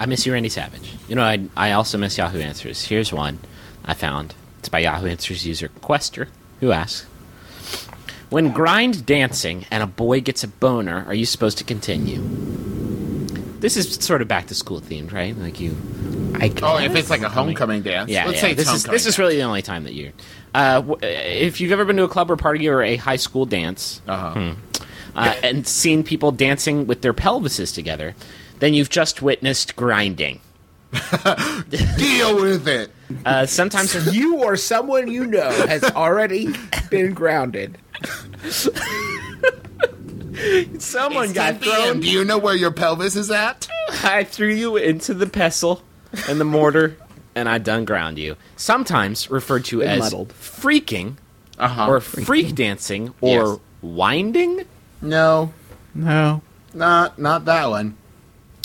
I miss you, Randy Savage. You know, I, I also miss Yahoo Answers. Here's one I found. It's by Yahoo Answers user Quester, who asks When grind dancing and a boy gets a boner, are you supposed to continue? This is sort of back to school themed, right? Like you. I Oh, if it's like a homecoming dance. Yeah, Let's yeah. say it's this is this is really the only time that you. Uh, w- if you've ever been to a club or party or a high school dance, Uh-huh. uh, and seen people dancing with their pelvises together, then you've just witnessed grinding. Deal with it. Uh, sometimes you or someone you know has already been grounded. someone It's got thrown. Do you know where your pelvis is at? I threw you into the pestle and the mortar, and I done ground you. Sometimes referred to Been as muddled. freaking Uh-huh. or freak dancing or Yes. winding. No, No. not not that one.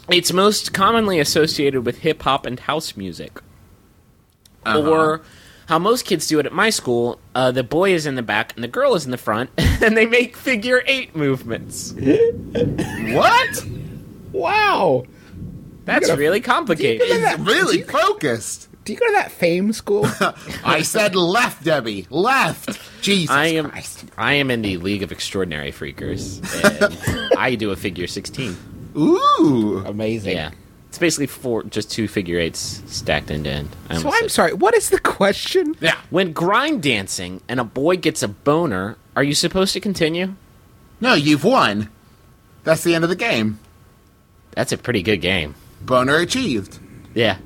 It's most commonly associated with hip hop and house music. Uh-huh. Or how most kids do it at my school, uh, the boy is in the back and the girl is in the front, and they make figure eight movements. What? Wow. That's gotta- really complicated. It's really focused. Do you go to that fame school? I said left, Debbie. Left. Jesus I am Christ. I am in the League of Extraordinary Freakers, and I do a figure sixteen. Ooh. Amazing. Yeah, it's basically four, just two figure eights stacked end to end. I so I'm said- sorry. What is the question? Yeah. When grind dancing and a boy gets a boner, are you supposed to continue? No, you've won. That's the end of the game. That's a pretty good game. Boner achieved. Yeah.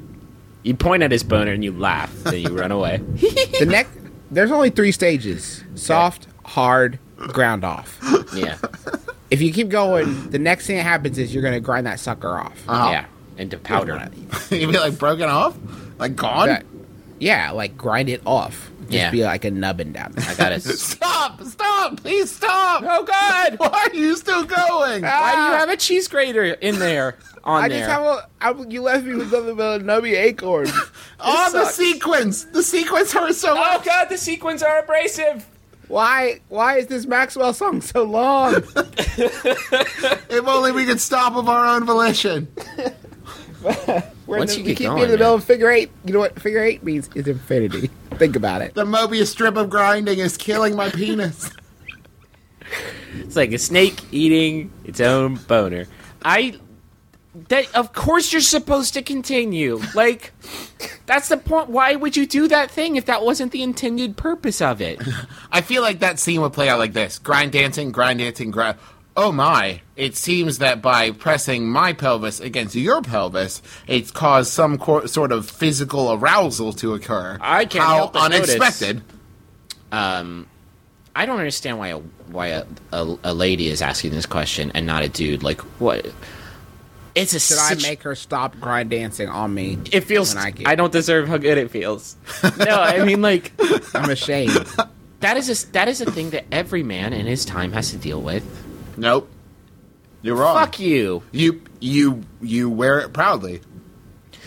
You point at his boner and you laugh, then you run away. The next. There's only three stages: soft, hard, ground off. Yeah. If you keep going, the next thing that happens is you're going to grind that sucker off. Uh-huh. Yeah. Into powder. You'd be like broken off? Like gone? That- yeah, like grind it off. Just Yeah. be like a nubbin down there. I got it. Stop! Stop! Please stop! Oh God! Why are you still going? Why do you have a cheese grater in there? On I there. just have a. I, you left me with nothing but a nubby acorn. Oh, the sequins! The sequins hurts so oh much! God! The sequins are abrasive. Why? Why is this Maxwell song so long? If only we could stop of our own volition. We're Once in you the, we get keep going, being in the middle man. of figure eight. You know what figure eight means? Is infinity. Think about it. The Mobius strip of grinding is killing my penis. It's like a snake eating its own boner. I. That of course you're supposed to continue. Like, that's the point. Why would you do that thing if that wasn't the intended purpose of it? I feel like that scene would play out like this: grind dancing, grind dancing, grind. Oh my! It seems that by pressing my pelvis against your pelvis, it's caused some sort of physical arousal to occur. I can't How help but notice- unexpected! Um, I don't understand why a why a, a, a lady is asking this question and not a dude. Like, what? It's a. Should I make her stop grind dancing on me? It feels. when I I, don't deserve how good it feels. no, I mean like I'm ashamed. that is a that is a thing that every man in his time has to deal with. Nope, you're wrong. Fuck you. You you you wear it proudly.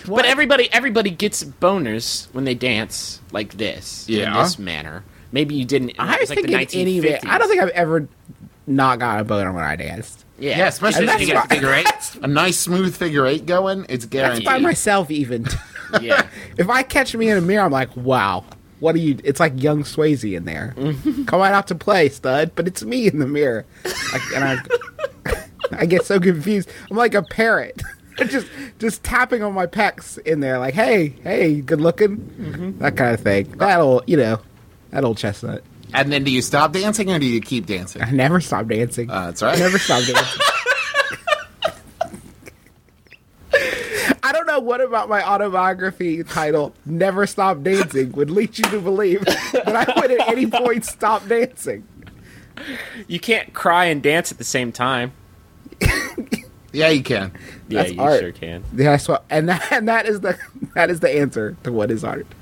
But everybody everybody gets boners when they dance like this. In Yeah. this manner. Maybe you didn't. I it was like think the in any 1950s. I don't think I've ever not got a boner when I danced. Yeah, Yeah, especially if you get a figure eight, a nice smooth figure eight going. It's guaranteed. That's guaranteed. by myself even. yeah. if I catch me in a mirror, I'm like, wow. What are you? It's like young Swayze in there. Mm-hmm. Come on out to play, stud. But it's me in the mirror, I, and I, I get so confused. I'm like a parrot, just just tapping on my pecs in there, like, hey, hey, good looking, Mm-hmm. that kind of thing. That old, you know, that old chestnut. And then, do you stop dancing or do you keep dancing? I never stop dancing. Uh, that's right. I never stopped dancing. I don't know what about my autobiography title, Never Stop Dancing, would lead you to believe that I would at any point stop dancing. You can't cry and dance at the same time. Yeah, you can. Yeah, That's you art. sure can. That's what, and that, and that is the that is the answer to what is art.